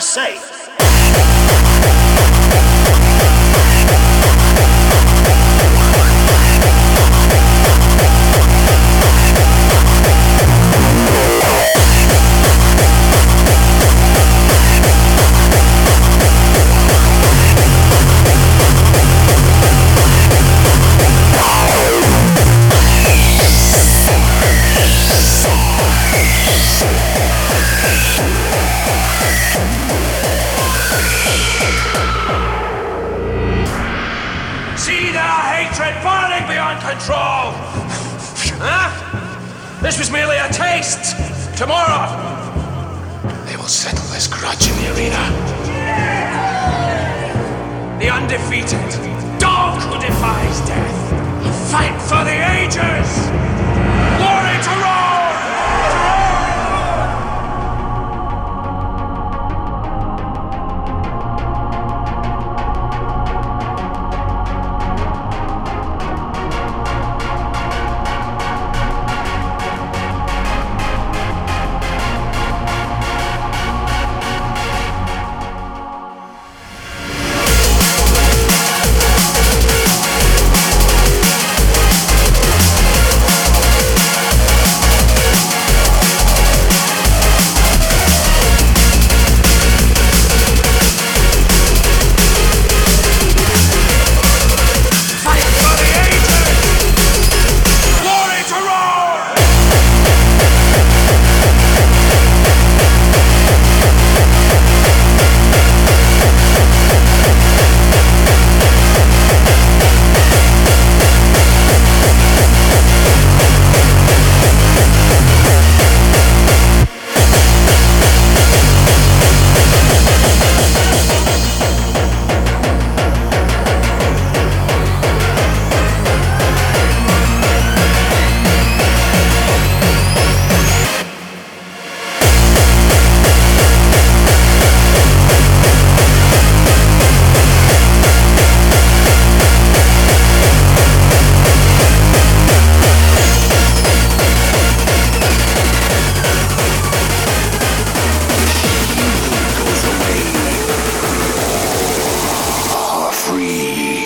safe. Their hatred burning beyond control! Huh? This was merely a taste! Tomorrow, They will settle this grudge in the arena. the undefeated,